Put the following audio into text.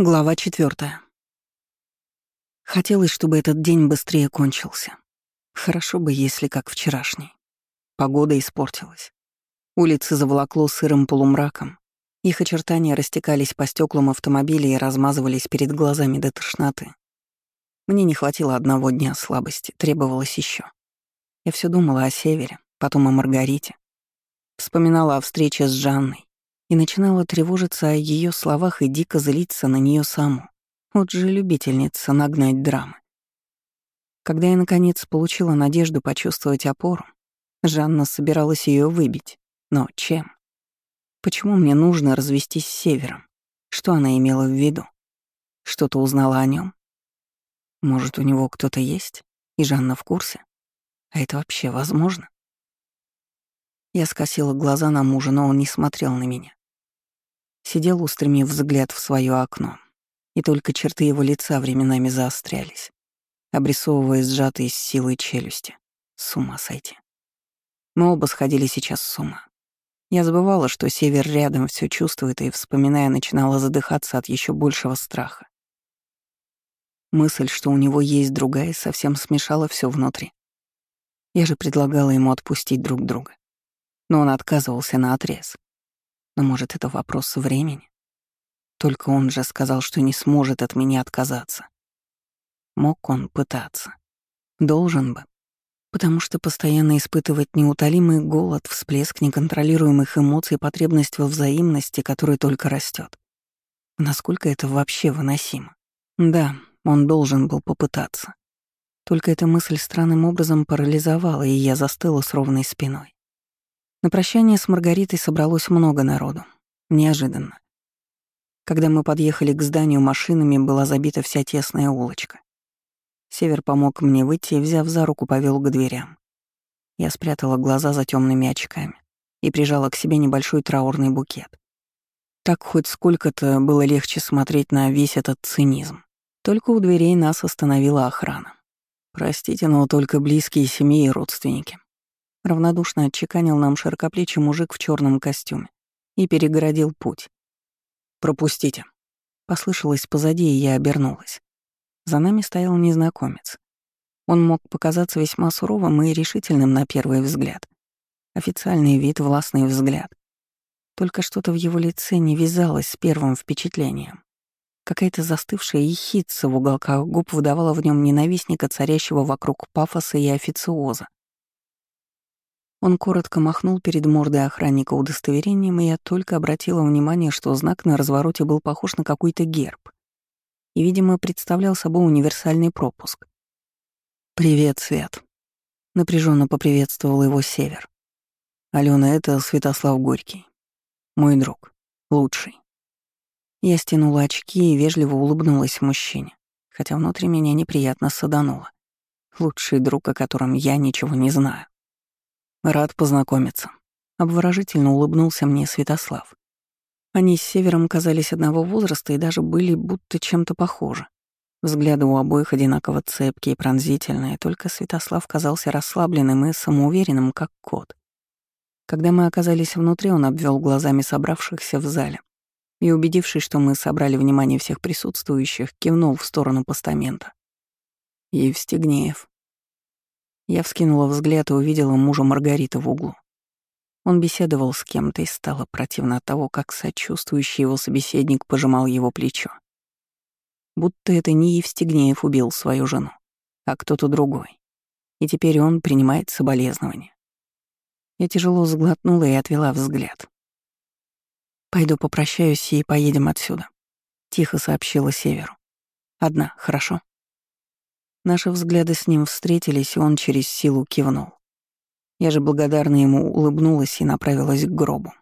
Глава четвертая. Хотелось, чтобы этот день быстрее кончился. Хорошо бы, если как вчерашний. Погода испортилась. Улицы заволокло сырым полумраком. Их очертания растекались по стеклам автомобиля и размазывались перед глазами до тошноты. Мне не хватило одного дня слабости, требовалось еще. Я все думала о Севере, потом о Маргарите. Вспоминала о встрече с Жанной, и начинала тревожиться о ее словах и дико злиться на нее саму. Вот же любительница нагнать драмы. Когда я, наконец, получила надежду почувствовать опору, Жанна собиралась ее выбить. Но чем? Почему мне нужно развестись с Севером? Что она имела в виду? Что-то узнала о нем? Может, у него кто-то есть? И Жанна в курсе? А это вообще возможно? Я скосила глаза на мужа, но он не смотрел на меня. Сидел, устремив взгляд в свое окно, и только черты его лица временами заострялись, обрисовывая сжатые с силой челюсти. С ума сойти. Мы оба сходили сейчас с ума. Я забывала, что север рядом все чувствует, и, вспоминая, начинала задыхаться от еще большего страха. Мысль, что у него есть другая, совсем смешала все внутри. Я же предлагала ему отпустить друг друга. Но он отказывался на отрез. Но, может, это вопрос времени? Только он же сказал, что не сможет от меня отказаться. Мог он пытаться. Должен бы. Потому что постоянно испытывать неутолимый голод, всплеск неконтролируемых эмоций, потребность во взаимности, которая только растет. Насколько это вообще выносимо? Да, он должен был попытаться. Только эта мысль странным образом парализовала, и я застыла с ровной спиной. На прощание с Маргаритой собралось много народу. Неожиданно. Когда мы подъехали к зданию машинами, была забита вся тесная улочка. Север помог мне выйти и, взяв за руку, повел к дверям. Я спрятала глаза за темными очками и прижала к себе небольшой траурный букет. Так хоть сколько-то было легче смотреть на весь этот цинизм. Только у дверей нас остановила охрана. Простите, но только близкие семьи и родственники. Равнодушно отчеканил нам широкоплечий мужик в черном костюме и перегородил путь. «Пропустите». Послышалось позади, и я обернулась. За нами стоял незнакомец. Он мог показаться весьма суровым и решительным на первый взгляд. Официальный вид, властный взгляд. Только что-то в его лице не вязалось с первым впечатлением. Какая-то застывшая ехидца в уголках губ выдавала в нем ненавистника, царящего вокруг пафоса и официоза. Он коротко махнул перед мордой охранника удостоверением, и я только обратила внимание, что знак на развороте был похож на какой-то герб и, видимо, представлял собой универсальный пропуск. «Привет, Свет», — напряженно поприветствовал его Север. «Алена, это Святослав Горький. Мой друг. Лучший». Я стянула очки и вежливо улыбнулась мужчине, хотя внутри меня неприятно садануло. Лучший друг, о котором я ничего не знаю. Рад познакомиться. Обворожительно улыбнулся мне Святослав. Они с Севером казались одного возраста и даже были будто чем-то похожи. Взгляды у обоих одинаково цепкие и пронзительные, только Святослав казался расслабленным и самоуверенным, как кот. Когда мы оказались внутри, он обвел глазами собравшихся в зале и, убедившись, что мы собрали внимание всех присутствующих, кивнул в сторону постамента. «Евстигнеев, я вскинула взгляд и увидела мужа Маргариты в углу. Он беседовал с кем-то и стало противно от того, как сочувствующий его собеседник пожимал его плечо. Будто это не Евстигнеев убил свою жену, а кто-то другой. И теперь он принимает соболезнования. Я тяжело сглотнула и отвела взгляд. «Пойду попрощаюсь и поедем отсюда», — тихо сообщила Северу. «Одна, хорошо?» Наши взгляды с ним встретились, и он через силу кивнул. Я же благодарно ему улыбнулась и направилась к гробу.